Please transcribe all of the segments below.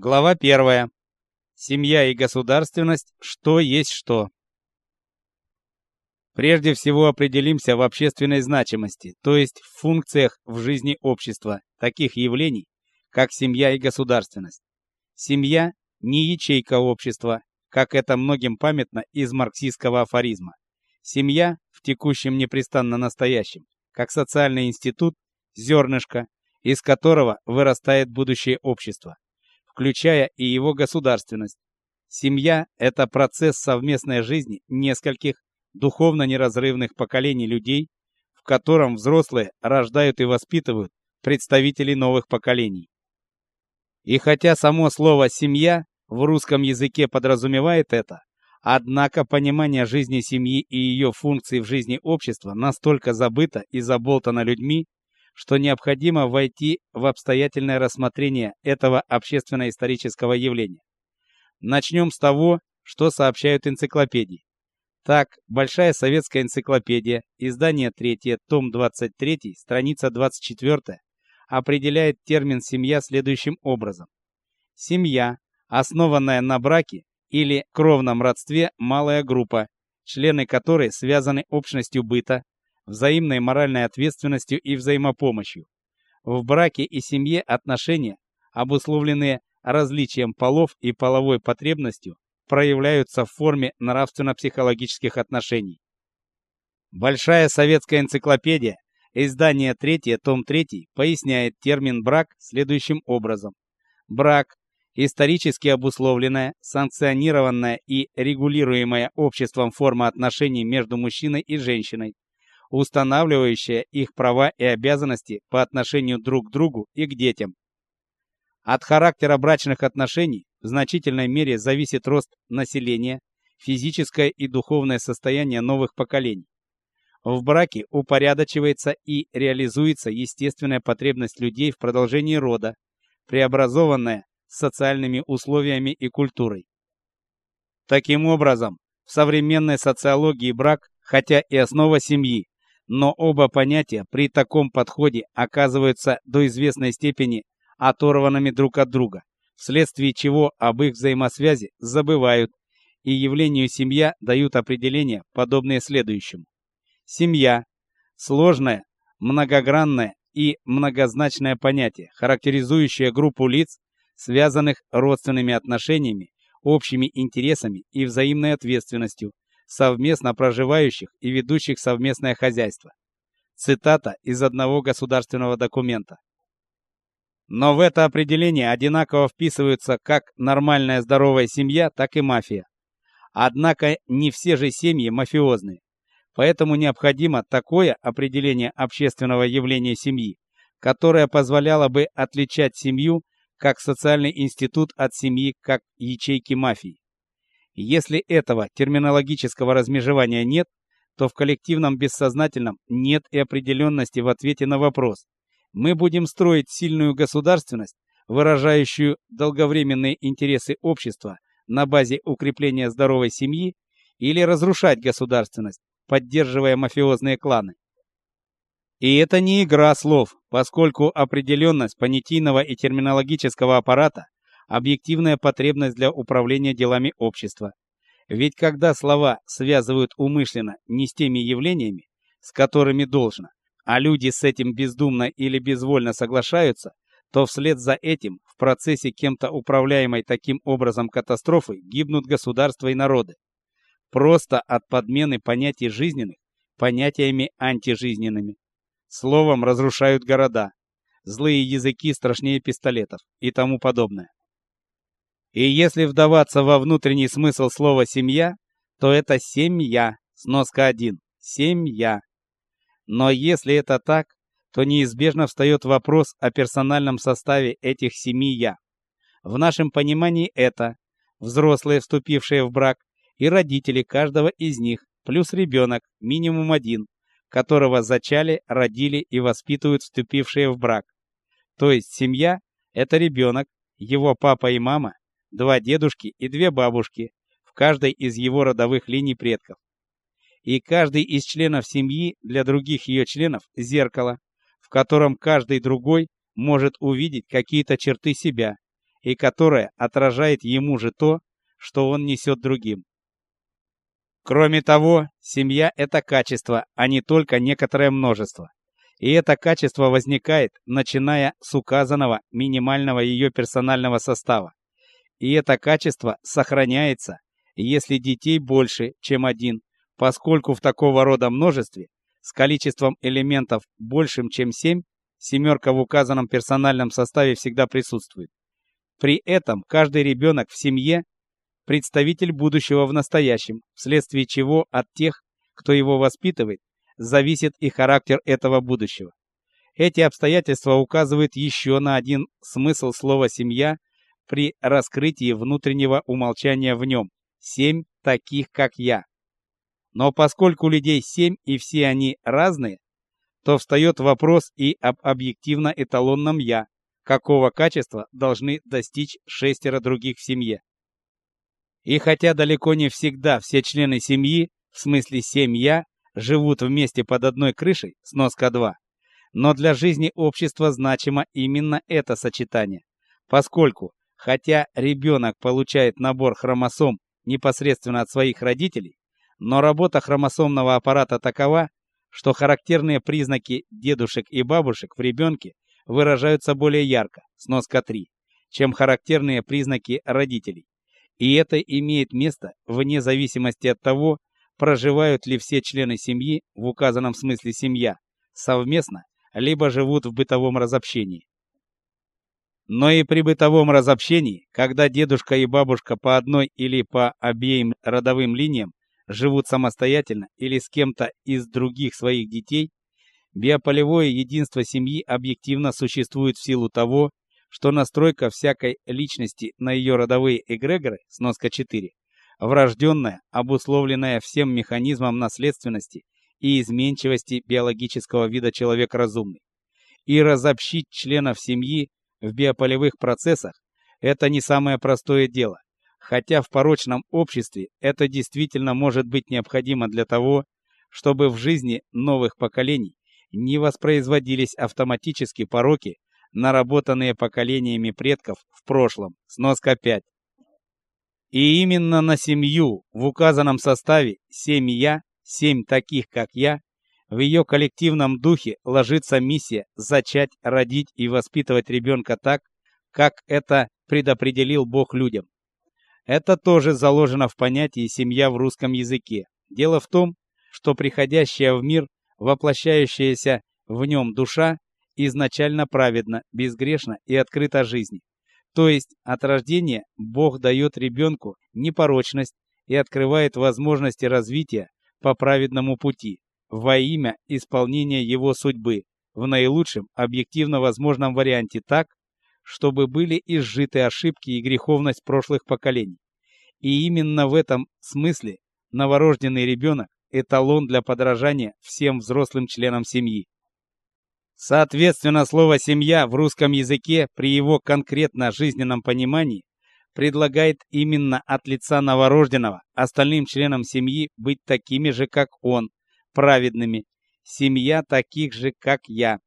Глава 1. Семья и государственность что есть что. Прежде всего определимся в общественной значимости, то есть в функциях в жизни общества таких явлений, как семья и государственность. Семья не ячейка общества, как это многим памятно из марксистского афоризма. Семья в текущем непрестанно настоящем, как социальный институт, зернышко, из которого вырастает будущее общество включая и его государственность. Семья это процесс совместной жизни нескольких духовно неразрывных поколений людей, в котором взрослые рождают и воспитывают представителей новых поколений. И хотя само слово семья в русском языке подразумевает это, однако понимание жизни семьи и ее функций в жизни общества настолько забыто и заболтано людьми, что необходимо войти в обстоятельное рассмотрение этого общественно-исторического явления. Начнем с того, что сообщают энциклопедии. Так, Большая советская энциклопедия, издание 3, том 23, страница 24, определяет термин семья следующим образом: семья, основанная на браке или кровном родстве, малая группа, члены которой связаны общностью быта, взаимной моральной ответственностью и взаимопомощью. В браке и семье отношения, обусловленные различием полов и половой потребностью, проявляются в форме нравственно-психологических отношений. Большая советская энциклопедия, издание 3, том 3, поясняет термин брак следующим образом: брак исторически обусловленная, санкционированная и регулируемая обществом форма отношений между мужчиной и женщиной, устанавливающая их права и обязанности по отношению друг к другу и к детям. От характера брачных отношений в значительной мере зависит рост населения, физическое и духовное состояние новых поколений. В браке упорядочивается и реализуется естественная потребность людей в продолжении рода, преобразованная социальными условиями и культурой. Таким образом, в современной социологии брак, хотя и основа семьи, но оба понятия при таком подходе оказываются до известной степени оторванными друг от друга, вследствие чего об их взаимосвязи забывают и явлению семья дают определение, подобное следующему. Семья сложное, многогранное и многозначное понятие, характеризующее группу лиц, связанных родственными отношениями, общими интересами и взаимной ответственностью, совместно проживающих и ведущих совместное хозяйство. Цитата из одного государственного документа. Но в это определение одинаково вписываются как нормальная здоровая семья, так и мафия. Однако не все же семьи мафиозные. Поэтому необходимо такое определение общественного явления семьи, которое позволяло бы отличать семью как социальный институт от семьи как ячейки мафии. Если этого терминологического размежевания нет, то в коллективном бессознательном нет и определенности в ответе на вопрос. Мы будем строить сильную государственность, выражающую долговременные интересы общества на базе укрепления здоровой семьи, или разрушать государственность, поддерживая мафиозные кланы. И это не игра слов, поскольку определенность понятийного и терминологического аппарата объективная потребность для управления делами общества. Ведь когда слова связывают умышленно не с теми явлениями, с которыми должно, а люди с этим бездумно или безвольно соглашаются, то вслед за этим в процессе кем-то управляемой таким образом катастрофы гибнут государства и народы. Просто от подмены понятий жизненных понятиями антижизненными. Словом разрушают города. Злые языки страшнее пистолетов и тому подобное. И если вдаваться во внутренний смысл слова семья, то это семья, сноска 1. Семья. Но если это так, то неизбежно встает вопрос о персональном составе этих семи я. В нашем понимании это взрослые, вступившие в брак, и родители каждого из них, плюс ребенок, минимум один, которого зачали, родили и воспитывают вступившие в брак. То есть семья это ребенок, его папа и мама, два дедушки и две бабушки в каждой из его родовых линий предков. И каждый из членов семьи для других ее членов зеркало, в котором каждый другой может увидеть какие-то черты себя и которая отражает ему же то, что он несет другим. Кроме того, семья это качество, а не только некоторое множество. И это качество возникает, начиная с указанного минимального ее персонального состава. И это качество сохраняется, если детей больше, чем один, поскольку в такого рода множестве с количеством элементов большим, чем 7, семерка в указанном персональном составе всегда присутствует. При этом каждый ребенок в семье представитель будущего в настоящем, вследствие чего от тех, кто его воспитывает, зависит и характер этого будущего. Эти обстоятельства указывают еще на один смысл слова семья при раскрытии внутреннего умолчания в нем. Семь таких, как я. Но поскольку людей семь и все они разные, то встает вопрос и об объективно-эталонном я, какого качества должны достичь шестеро других в семье. И хотя далеко не всегда все члены семьи, в смысле семья, живут вместе под одной крышей, сноска 2, но для жизни общества значимо именно это сочетание, поскольку, хотя ребенок получает набор хромосом непосредственно от своих родителей, но работа хромосомного аппарата такова, что характерные признаки дедушек и бабушек в ребенке выражаются более ярко, сноска 3, чем характерные признаки родителей. И это имеет место вне зависимости от того, проживают ли все члены семьи, в указанном смысле семья, совместно, либо живут в бытовом разобщении. Но и при бытовом разобщении, когда дедушка и бабушка по одной или по обеим родовым линиям живут самостоятельно или с кем-то из других своих детей, биополевое единство семьи объективно существует в силу того, что настройка всякой личности на ее родовые эгрегоры, сноска 4, врожденная, обусловленная всем механизмом наследственности и изменчивости биологического вида человек разумный. И разобщить членов семьи в биополевых процессах это не самое простое дело, хотя в порочном обществе это действительно может быть необходимо для того, чтобы в жизни новых поколений не воспроизводились автоматически пороки, наработанные поколениями предков в прошлом. Сноска 5. И именно на семью в указанном составе семья, семь таких, как я, в ее коллективном духе ложится миссия зачать, родить и воспитывать ребенка так, как это предопределил Бог людям. Это тоже заложено в понятии семья в русском языке. Дело в том, что приходящая в мир, воплощающаяся в нем душа изначально праведна, безгрешна и открыта жизни. То есть от рождения Бог дает ребенку непорочность и открывает возможности развития по праведному пути во имя исполнения его судьбы в наилучшем объективно возможном варианте так, чтобы были изжиты ошибки и греховность прошлых поколений. И именно в этом смысле новорожденный ребенок эталон для подражания всем взрослым членам семьи. Соответственно, слово «семья» в русском языке при его конкретно жизненном понимании предлагает именно от лица новорожденного остальным членам семьи быть такими же, как он, праведными. Семья таких же, как я.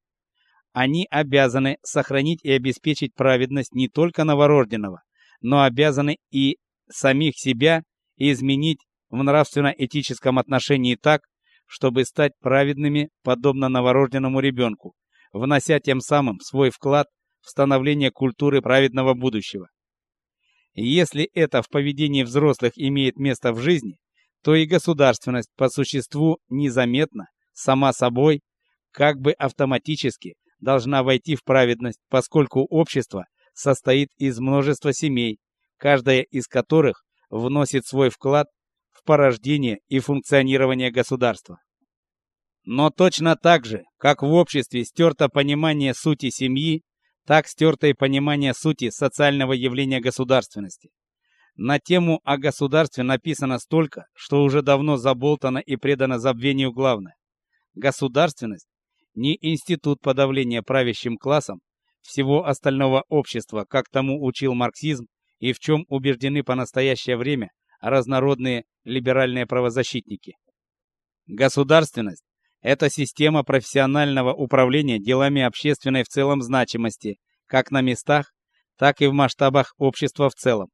Они обязаны сохранить и обеспечить праведность не только новорожденного, но обязаны и самих себя изменить в нравственно-этическом отношении так, чтобы стать праведными, подобно новорожденному ребенку внося тем самым свой вклад в становление культуры праведного будущего. Если это в поведении взрослых имеет место в жизни, то и государственность по существу незаметно, сама собой, как бы автоматически должна войти в праведность, поскольку общество состоит из множества семей, каждая из которых вносит свой вклад в порождение и функционирование государства. Но точно так же, как в обществе стерто понимание сути семьи, так стерто и понимание сути социального явления государственности. На тему о государстве написано столько, что уже давно заболтано и предано забвению главное. Государственность не институт подавления правящим классом всего остального общества, как тому учил марксизм и в чем убеждены по настоящее время разнородные либеральные правозащитники. Государственность это система профессионального управления делами общественной в целом значимости, как на местах, так и в масштабах общества в целом.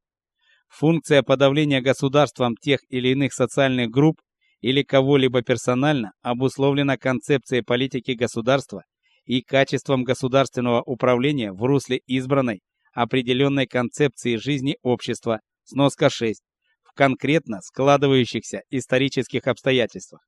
Функция подавления государством тех или иных социальных групп или кого-либо персонально обусловлена концепцией политики государства и качеством государственного управления в русле избранной определенной концепции жизни общества, сноска 6, в конкретно складывающихся исторических обстоятельствах,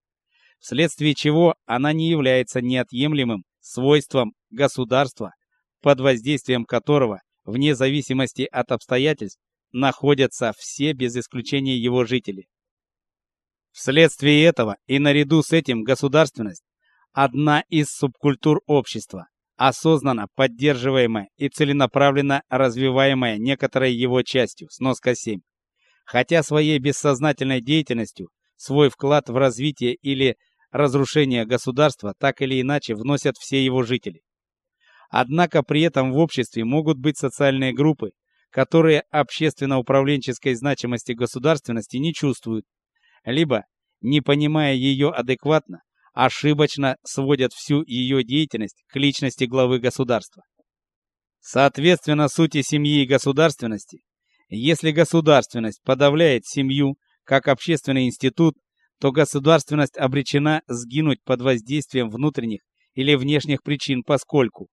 вследствие чего она не является неотъемлемым свойством государства, под воздействием которого, вне зависимости от обстоятельств, находятся все без исключения его жители. Вследствие этого и наряду с этим государственность одна из субкультур общества, осознанно поддерживаемая и целенаправленно развиваемая некоторой его частью, сноска 7. Хотя своей бессознательной деятельностью свой вклад в развитие или разрушение государства так или иначе вносят все его жители. Однако при этом в обществе могут быть социальные группы, которые общественно-управленческой значимости государственности не чувствуют, либо, не понимая ее адекватно, ошибочно сводят всю ее деятельность к личности главы государства. Соответственно сути семьи и государственности, если государственность подавляет семью как общественный институт, то государственность обречена сгинуть под воздействием внутренних или внешних причин, поскольку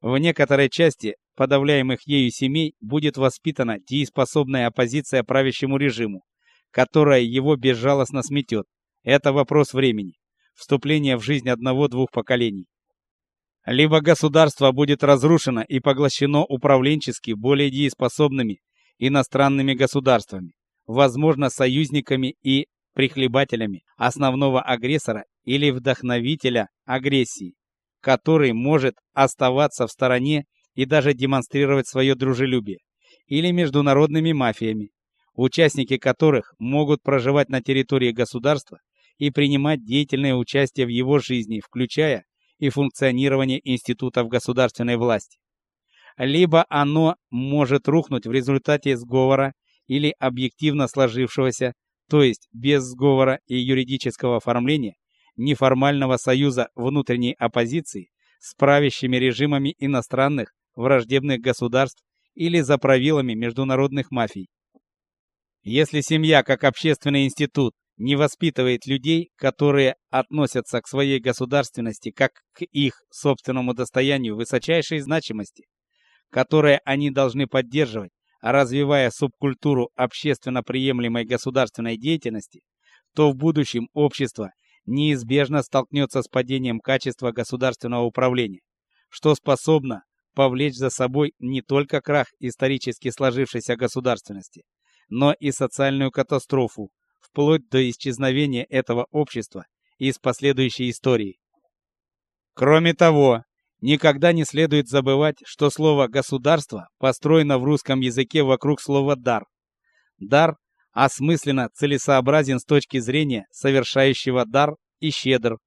в некоторой части подавляемых ею семей будет воспитана дееспособная оппозиция правящему режиму, которая его безжалостно сметет. Это вопрос времени, вступления в жизнь одного-двух поколений. Либо государство будет разрушено и поглощено управленчески более дееспособными иностранными государствами, возможно, союзниками и прихлебателями основного агрессора или вдохновителя агрессии, который может оставаться в стороне и даже демонстрировать свое дружелюбие, или международными мафиями, участники которых могут проживать на территории государства и принимать деятельное участие в его жизни, включая и функционирование институтов государственной власти. Либо оно может рухнуть в результате сговора или объективно сложившегося, то есть без сговора и юридического оформления, неформального союза внутренней оппозиции с правящими режимами иностранных враждебных государств или за правилами международных мафий. Если семья как общественный институт не воспитывает людей, которые относятся к своей государственности как к их собственному достоянию высочайшей значимости, которое они должны поддерживать, развивая субкультуру общественно приемлемой государственной деятельности, то в будущем общество неизбежно столкнется с падением качества государственного управления, что способно повлечь за собой не только крах исторически сложившейся государственности, но и социальную катастрофу, вплоть до исчезновения этого общества из последующей истории. Кроме того, никогда не следует забывать, что слово государство построено в русском языке вокруг слова дар. Дар осмысленно целесообразен с точки зрения совершающего дар и щедр,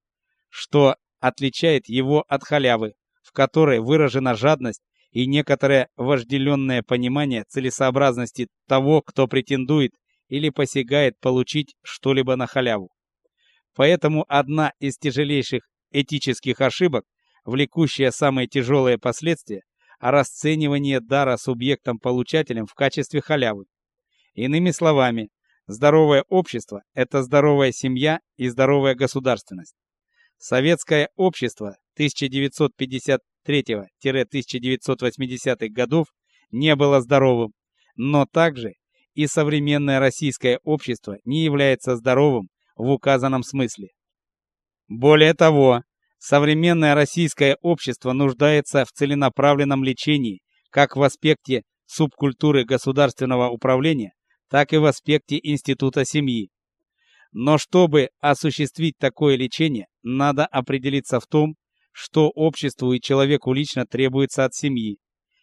что отличает его от халявы, которой выражена жадность и некоторое вожделенное понимание целесообразности того, кто претендует или посягает получить что-либо на халяву. Поэтому одна из тяжелейших этических ошибок, влекущая самые тяжелые последствия, расценивание дара субъектом-получателем в качестве халявы. Иными словами, здоровое общество это здоровая семья и здоровая государственность. Советское общество 1953-1980 годов не было здоровым, но также и современное российское общество не является здоровым в указанном смысле. Более того, современное российское общество нуждается в целенаправленном лечении как в аспекте субкультуры государственного управления, так и в аспекте института семьи. Но чтобы осуществить такое лечение, надо определиться в том, что обществу и человеку лично требуется от семьи,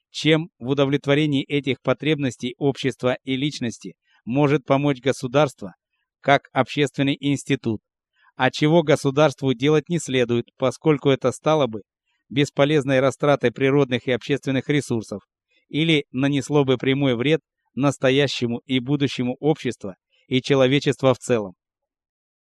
чем в удовлетворении этих потребностей общества и личности может помочь государство как общественный институт, а чего государству делать не следует, поскольку это стало бы бесполезной растратой природных и общественных ресурсов или нанесло бы прямой вред настоящему и будущему обществу и человечества в целом.